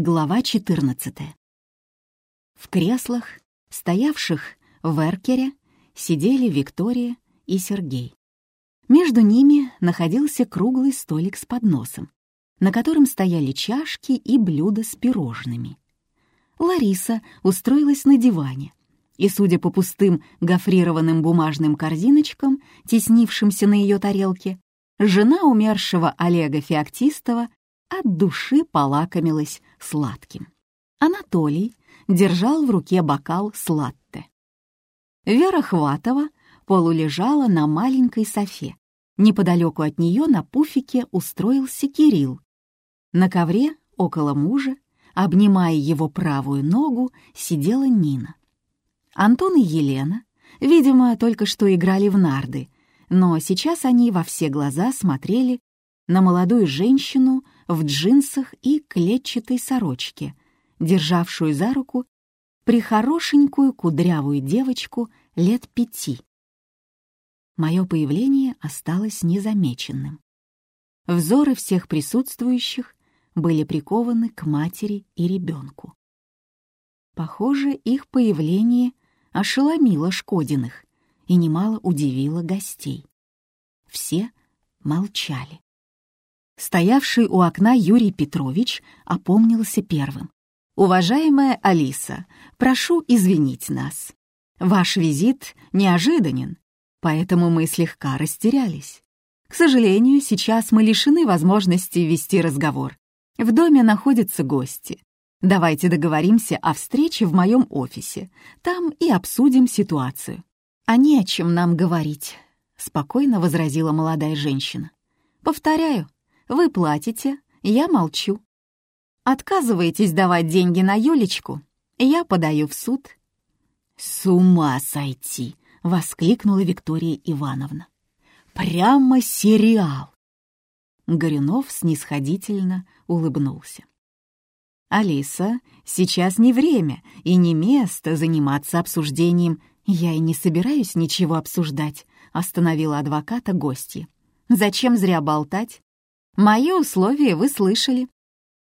Глава 14. В креслах, стоявших в эркере, сидели Виктория и Сергей. Между ними находился круглый столик с подносом, на котором стояли чашки и блюда с пирожными. Лариса устроилась на диване, и, судя по пустым гофрированным бумажным корзиночкам, теснившимся на ее тарелке, жена умершего Олега Феоктистова от души полакомилась сладким. Анатолий держал в руке бокал с латте. Вера Хватова полулежала на маленькой софе. Неподалеку от нее на пуфике устроился Кирилл. На ковре около мужа, обнимая его правую ногу, сидела Нина. Антон и Елена, видимо, только что играли в нарды, но сейчас они во все глаза смотрели на молодую женщину в джинсах и клетчатой сорочке, державшую за руку прихорошенькую кудрявую девочку лет пяти. Мое появление осталось незамеченным. Взоры всех присутствующих были прикованы к матери и ребенку. Похоже, их появление ошеломило Шкодиных и немало удивило гостей. Все молчали. Стоявший у окна Юрий Петрович опомнился первым. «Уважаемая Алиса, прошу извинить нас. Ваш визит неожиданен, поэтому мы слегка растерялись. К сожалению, сейчас мы лишены возможности вести разговор. В доме находятся гости. Давайте договоримся о встрече в моем офисе. Там и обсудим ситуацию». «А не о чем нам говорить», — спокойно возразила молодая женщина. «Повторяю, вы платите, я молчу. Отказываетесь давать деньги на Юлечку, я подаю в суд. «С ума сойти!» — воскликнула Виктория Ивановна. «Прямо сериал!» Горюнов снисходительно улыбнулся. «Алиса, сейчас не время и не место заниматься обсуждением. Я и не собираюсь ничего обсуждать», — остановила адвоката гостья. «Зачем зря болтать? Мои условия вы слышали.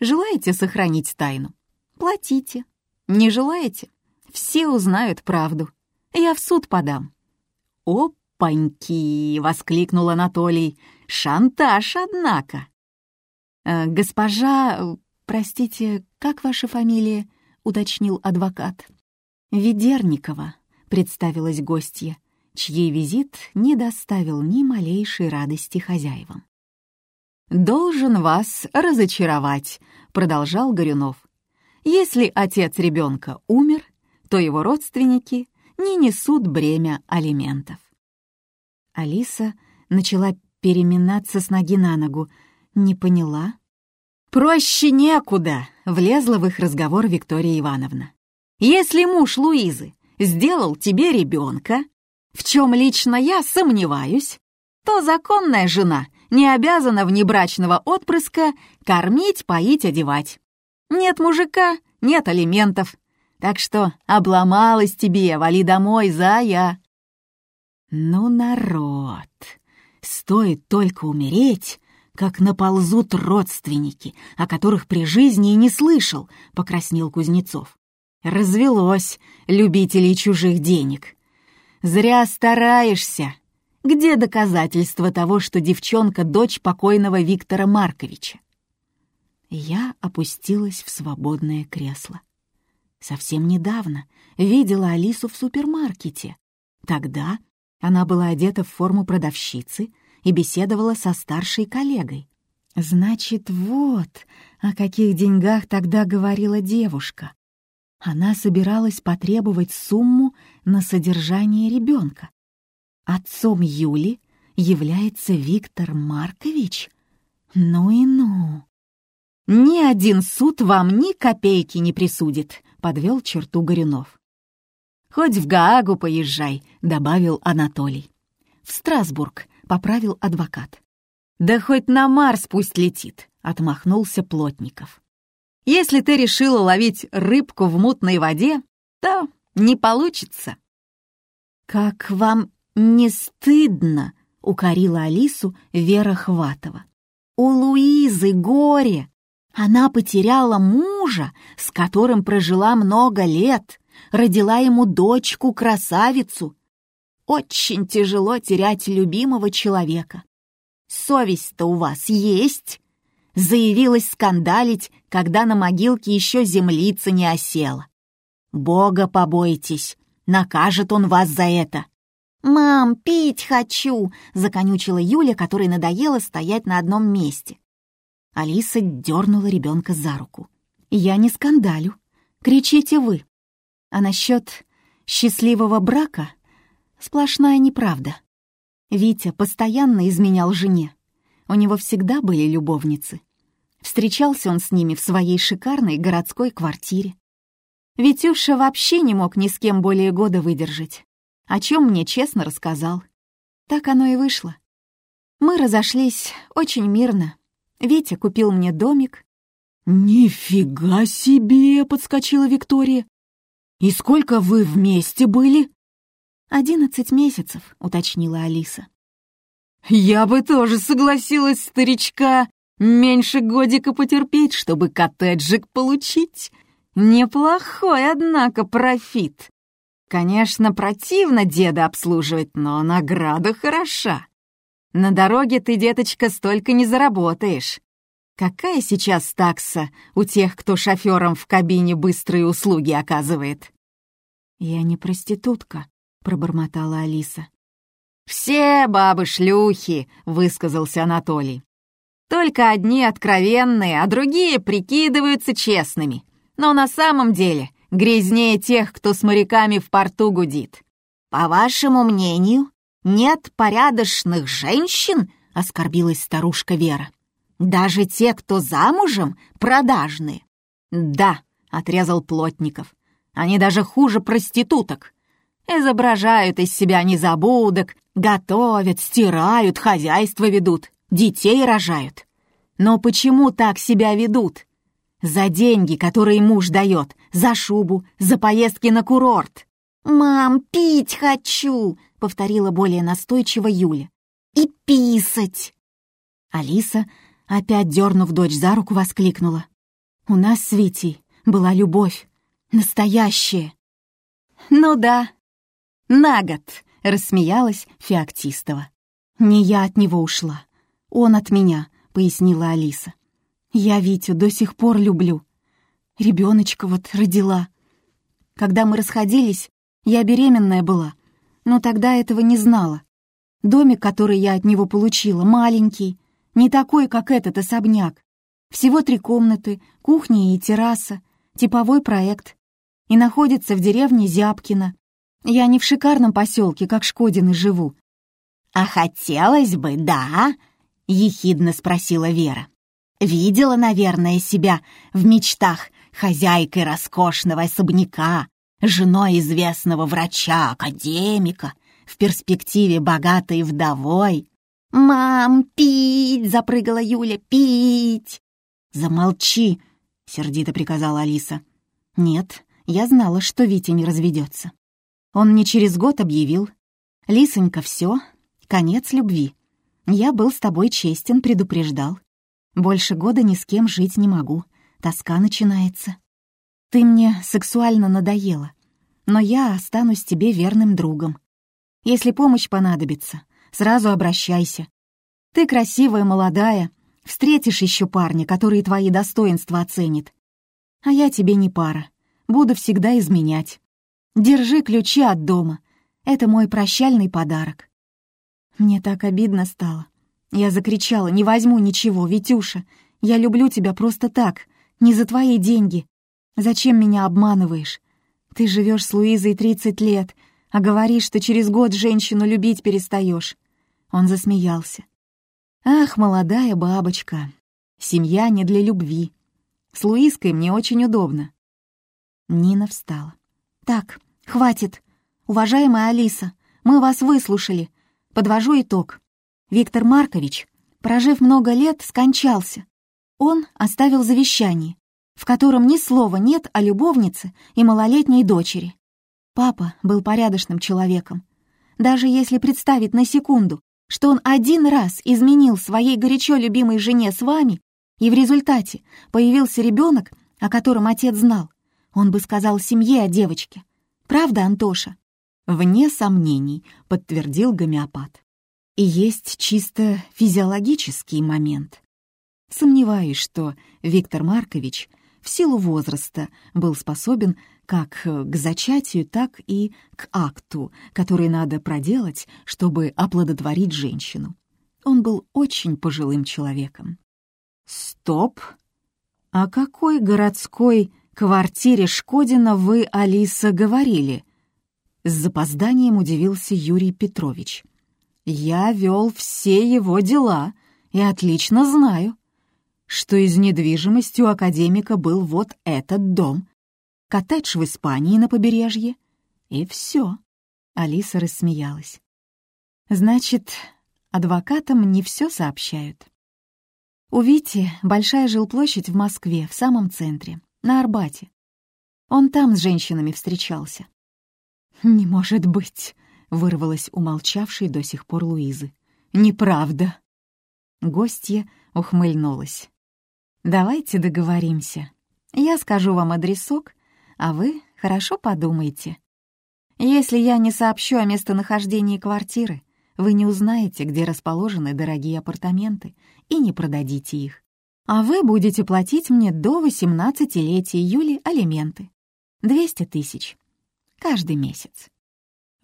Желаете сохранить тайну? Платите. Не желаете? Все узнают правду. Я в суд подам». «Опаньки!» — воскликнул Анатолий. «Шантаж, однако!» «Э, «Госпожа... Простите, как ваша фамилия?» — уточнил адвокат. «Ведерникова», — представилась гостья, чьей визит не доставил ни малейшей радости хозяевам. «Должен вас разочаровать», — продолжал Горюнов. «Если отец ребенка умер, то его родственники не несут бремя алиментов». Алиса начала переминаться с ноги на ногу. Не поняла. «Проще некуда», — влезла в их разговор Виктория Ивановна. «Если муж Луизы сделал тебе ребенка, в чем лично я сомневаюсь, то законная жена не обязана внебрачного отпрыска кормить, поить, одевать. Нет мужика, нет алиментов. Так что обломалась тебе, вали домой, зая. Ну, народ, стоит только умереть, как наползут родственники, о которых при жизни и не слышал, покраснел Кузнецов. Развелось любителей чужих денег. Зря стараешься, где доказательства того, что девчонка — дочь покойного Виктора Марковича? Я опустилась в свободное кресло. Совсем недавно видела Алису в супермаркете. Тогда она была одета в форму продавщицы и беседовала со старшей коллегой. Значит, вот о каких деньгах тогда говорила девушка. Она собиралась потребовать сумму на содержание ребенка. Отцом Юли является Виктор Маркович? Ну и ну. «Ни один суд вам ни копейки не присудит», — подвел черту Горюнов. «Хоть в Гаагу поезжай», — добавил Анатолий. «В Страсбург», — поправил адвокат. «Да хоть на Марс пусть летит», — отмахнулся Плотников. «Если ты решила ловить рыбку в мутной воде, то не получится». «Как вам «Не стыдно!» — укорила Алису Вера Хватова. «У Луизы горе! Она потеряла мужа, с которым прожила много лет, родила ему дочку-красавицу. Очень тяжело терять любимого человека. Совесть-то у вас есть? Заявилась скандалить, когда на могилке еще землица не осела. Бога побойтесь, накажет он вас за это. «Мам, пить хочу!» — законючила Юля, которой надоело стоять на одном месте. Алиса дернула ребенка за руку. «Я не скандалю. Кричите вы. А насчет счастливого брака сплошная неправда. Витя постоянно изменял жене. У него всегда были любовницы. Встречался он с ними в своей шикарной городской квартире. Витюша вообще не мог ни с кем более года выдержать, о чем мне честно рассказал. Так оно и вышло. Мы разошлись очень мирно. Витя купил мне домик. «Нифига себе!» — подскочила Виктория. «И сколько вы вместе были?» «Одиннадцать месяцев», — уточнила Алиса. «Я бы тоже согласилась, старичка, меньше годика потерпеть, чтобы коттеджик получить. Неплохой, однако, профит. Конечно, противно деда обслуживать, но награда хороша. На дороге ты, деточка, столько не заработаешь. Какая сейчас такса у тех, кто шоферам в кабине быстрые услуги оказывает?» «Я не проститутка», — пробормотала Алиса. «Все бабы-шлюхи», — высказался Анатолий. «Только одни откровенные, а другие прикидываются честными. Но на самом деле грязнее тех, кто с моряками в порту гудит. По вашему мнению, нет порядочных женщин?» — оскорбилась старушка Вера. «Даже те, кто замужем, продажные». «Да», — отрезал Плотников. «Они даже хуже проституток. Изображают из себя незабудок, готовят, стирают, хозяйство ведут, детей рожают. Но почему так себя ведут? За деньги, которые муж дает, за шубу, за поездки на курорт. «Мам, пить хочу!» — повторила более настойчиво Юля. «И писать!» Алиса, опять дернув дочь за руку, воскликнула. «У нас с Витей была любовь. Настоящая!» «Ну да, на год!» — рассмеялась Феоктистова. «Не я от него ушла. Он от меня», — пояснила Алиса. «Я Витю до сих пор люблю. Ребеночка вот родила. Когда мы расходились, я беременная была, но тогда этого не знала. Домик, который я от него получила, маленький, не такой, как этот особняк. Всего три комнаты, кухня и терраса, типовой проект. И находится в деревне Зябкино, я не в шикарном поселке, как Шкодины, живу». «А хотелось бы, да?» — ехидно спросила Вера. «Видела, наверное, себя в мечтах хозяйкой роскошного особняка, женой известного врача, академика, в перспективе богатой вдовой». «Мам, пить!» — запрыгала Юля. «Пить!» «Замолчи!» — сердито приказала Алиса. «Нет, я знала, что Витя не разведется. Он мне через год объявил. «Лисонька, все, конец любви. Я был с тобой честен, предупреждал. Больше года ни с кем жить не могу. Тоска начинается. Ты мне сексуально надоела, но я останусь тебе верным другом. Если помощь понадобится, сразу обращайся. Ты красивая, молодая, встретишь еще парня, который твои достоинства оценит. А я тебе не пара, буду всегда изменять. Держи ключи от дома. Это мой прощальный подарок». Мне так обидно стало. Я закричала, не возьму ничего, Витюша. Я люблю тебя просто так, не за твои деньги. Зачем меня обманываешь? Ты живешь с Луизой 30 лет, а говоришь, что через год женщину любить перестаешь. Он засмеялся. Ах, молодая бабочка, семья не для любви. С Луизкой мне очень удобно. Нина встала. Так, «Хватит. Уважаемая Алиса, мы вас выслушали. Подвожу итог. Виктор Маркович, прожив много лет, скончался. Он оставил завещание, в котором ни слова нет о любовнице и малолетней дочери. Папа был порядочным человеком. Даже если представить на секунду, что он один раз изменил своей горячо любимой жене с вами, И в результате появился ребенок, о котором отец знал. Он бы сказал семье о девочке. Правда, Антоша? Вне сомнений, подтвердил гомеопат. И есть чисто физиологический момент. Сомневаюсь, что Виктор Маркович в силу возраста был способен как к зачатию, так и к акту, который надо проделать, чтобы оплодотворить женщину. Он был очень пожилым человеком. «Стоп! О какой городской квартире Шкодина вы, Алиса, говорили?» С запозданием удивился Юрий Петрович. «Я вел все его дела и отлично знаю, что из недвижимости у академика был вот этот дом, коттедж в Испании на побережье, и все». Алиса рассмеялась. «Значит, адвокатам не все сообщают?» У Вити большая жилплощадь в Москве, в самом центре, на Арбате. Он там с женщинами встречался. «Не может быть!» — вырвалась у молчавшей до сих пор Луизы. «Неправда!» Гостья ухмыльнулась. «Давайте договоримся. Я скажу вам адресок, а вы хорошо подумайте. Если я не сообщу о местонахождении квартиры, вы не узнаете, где расположены дорогие апартаменты, и не продадите их. А вы будете платить мне до 18-летия Юли алименты. 200 тысяч. Каждый месяц.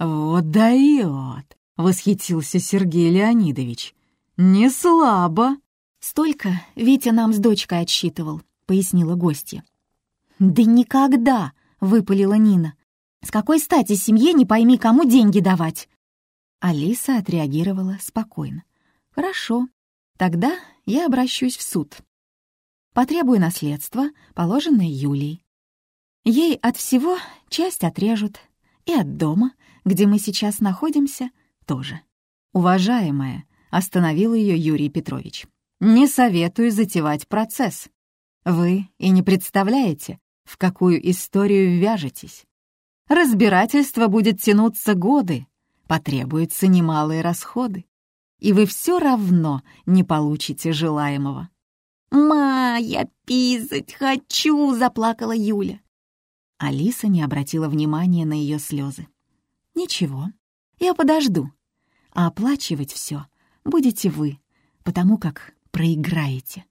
«Вот дает!» — восхитился Сергей Леонидович. «Не слабо!» «Столько Витя нам с дочкой отсчитывал», — пояснила гостья. «Да никогда!» — выпалила Нина. «С какой стати семье не пойми, кому деньги давать?» Алиса отреагировала спокойно. «Хорошо, тогда я обращусь в суд. Потребую наследство, положенное Юлией. Ей от всего часть отрежут, и от дома, где мы сейчас находимся, тоже. Уважаемая, остановил ее Юрий Петрович. Не советую затевать процесс. Вы и не представляете, в какую историю вяжетесь. Разбирательство будет тянуться годы, потребуются немалые расходы, и вы все равно не получите желаемого. «Ма, я писать хочу!» — заплакала Юля. Алиса не обратила внимания на ее слезы. «Ничего, я подожду. А оплачивать все будете вы, потому как проиграете.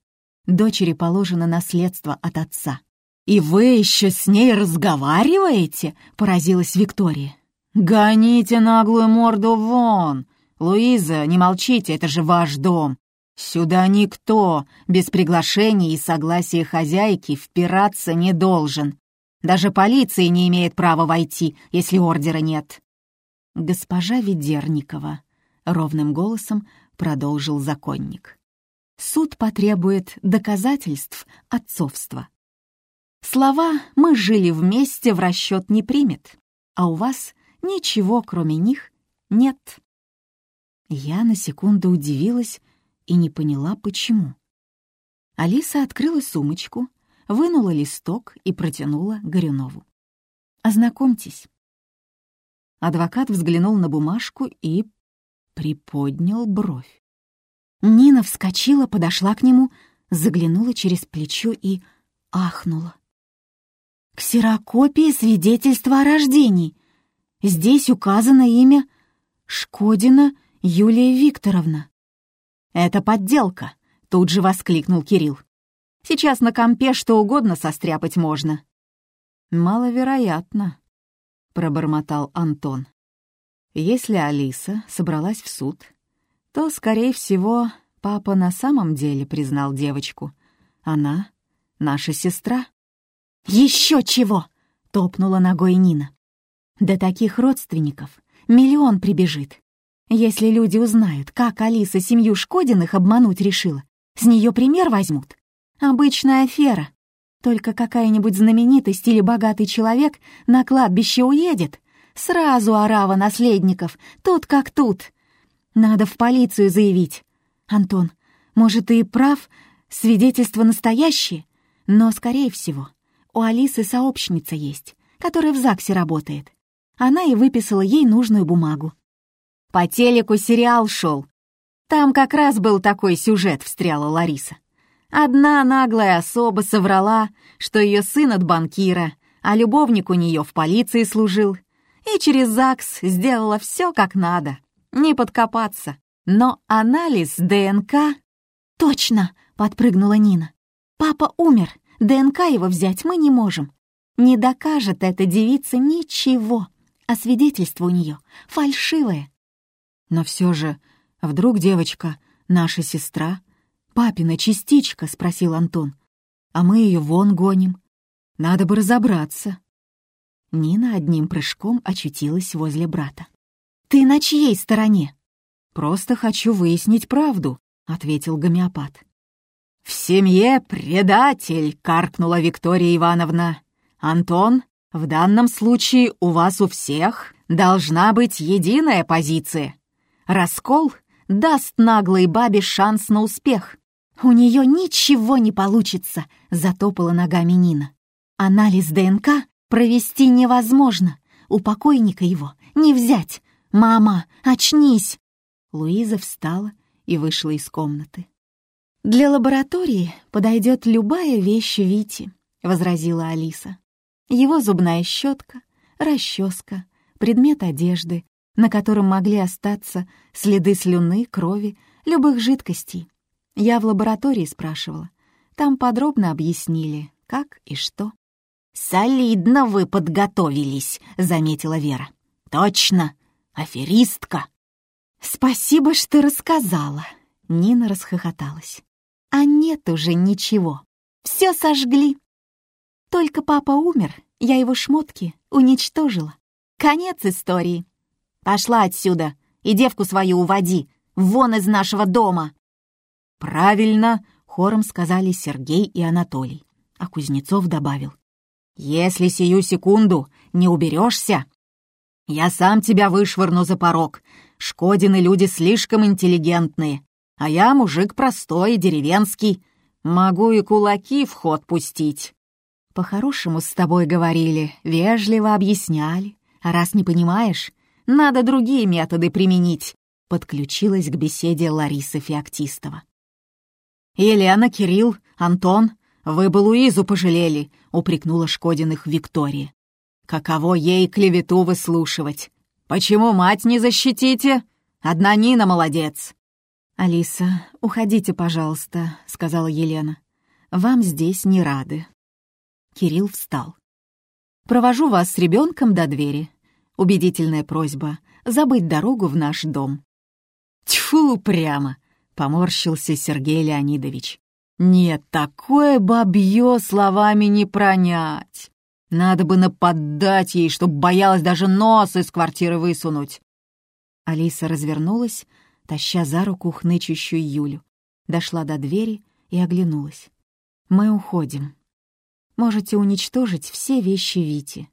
Дочери положено наследство от отца. «И вы еще с ней разговариваете?» — поразилась Виктория. «Гоните наглую морду вон! Луиза, не молчите, это же ваш дом! Сюда никто без приглашения и согласия хозяйки впираться не должен. Даже полиция не имеет права войти, если ордера нет». «Госпожа Ведерникова», — ровным голосом продолжил законник. «Суд потребует доказательств отцовства. Слова «мы жили вместе» в расчет не примет, а у вас ничего, кроме них, нет. Я на секунду удивилась и не поняла, почему. Алиса открыла сумочку, вынула листок и протянула Горюнову. «Ознакомьтесь». Адвокат взглянул на бумажку и приподнял бровь. Нина вскочила, подошла к нему, заглянула через плечо и ахнула. «Ксерокопия свидетельства о рождении. Здесь указано имя Шкодина Юлия Викторовна». «Это подделка», — тут же воскликнул Кирилл. «Сейчас на компе что угодно состряпать можно». «Маловероятно», — пробормотал Антон. «Если Алиса собралась в суд, то, скорее всего, папа на самом деле признал девочку. Она — наша сестра». «Еще чего!» — топнула ногой Нина. «До таких родственников миллион прибежит. Если люди узнают, как Алиса семью Шкодиных обмануть решила, с нее пример возьмут. Обычная афера. Только какая-нибудь знаменитость или богатый человек на кладбище уедет. Сразу орава наследников, тут как тут. Надо в полицию заявить. Антон, может, ты и прав, свидетельства настоящие, но, скорее всего, у Алисы сообщница есть, которая в ЗАГСе работает. Она и выписала ей нужную бумагу. По телеку сериал шел. Там как раз был такой сюжет, встряла Лариса. Одна наглая особа соврала, что ее сын от банкира, а любовник у нее в полиции служил. И через ЗАГС сделала все как надо. Не подкопаться. Но анализ ДНК... «Точно!» — подпрыгнула Нина. «Папа умер. ДНК его взять мы не можем. Не докажет эта девица ничего, а свидетельство у нее фальшивое». Но все же, вдруг девочка наша сестра, папина частичка?» — спросил Антон. «А мы ее вон гоним. Надо бы разобраться». Нина одним прыжком очутилась возле брата. «Ты на чьей стороне?» «Просто хочу выяснить правду», — ответил гомеопат. «В семье предатель!» — каркнула Виктория Ивановна. «Антон, в данном случае у вас у всех должна быть единая позиция. Раскол даст наглой бабе шанс на успех. «У нее ничего не получится», — затопала ногами Нина. «Анализ ДНК провести невозможно. У покойника его не взять. Мама, очнись!» Луиза встала и вышла из комнаты. «Для лаборатории подойдет любая вещь Вити», — возразила Алиса. «Его зубная щетка, расческа, предмет одежды, на котором могли остаться следы слюны, крови, любых жидкостей. Я в лаборатории спрашивала. Там подробно объяснили, как и что. «Солидно вы подготовились», — заметила Вера. «Точно, аферистка». «Спасибо, что рассказала», — Нина расхохоталась. «А нет уже ничего. Все сожгли. Только папа умер, я его шмотки уничтожила. Конец истории. Пошла отсюда и девку свою уводи, вон из нашего дома!» «Правильно!» — хором сказали Сергей и Анатолий. А Кузнецов добавил. «Если сию секунду не уберешься, я сам тебя вышвырну за порог. Шкодины люди слишком интеллигентные, а я мужик простой, деревенский. Могу и кулаки в ход пустить». «По-хорошему с тобой говорили, вежливо объясняли. А раз не понимаешь, надо другие методы применить», — подключилась к беседе Лариса Феоктистова. «Елена, Кирилл, Антон, вы бы Луизу пожалели», — упрекнула Шкодиных Виктория. «Каково ей клевету выслушивать? Почему мать не защитите? Одна Нина молодец». «Алиса, уходите, пожалуйста», — сказала Елена. «Вам здесь не рады». Кирилл встал. «Провожу вас с ребенком до двери. Убедительная просьба — забыть дорогу в наш дом». «Тьфу, прямо!» Поморщился Сергей Леонидович. Нет, такое бабье словами не пронять. Надо бы нападать ей, чтоб боялась даже нос из квартиры высунуть. Алиса развернулась, таща за руку хнычущую Юлю. Дошла до двери и оглянулась. «Мы уходим. Можете уничтожить все вещи Вити.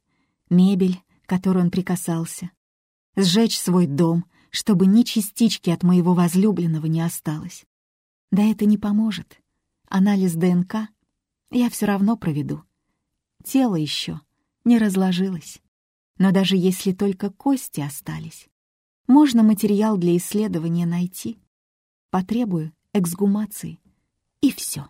Мебель, которой он прикасался. Сжечь свой дом, чтобы ни частички от моего возлюбленного не осталось. Да это не поможет. Анализ ДНК я все равно проведу. Тело еще не разложилось. Но даже если только кости остались, можно материал для исследования найти. Потребую эксгумации. И все.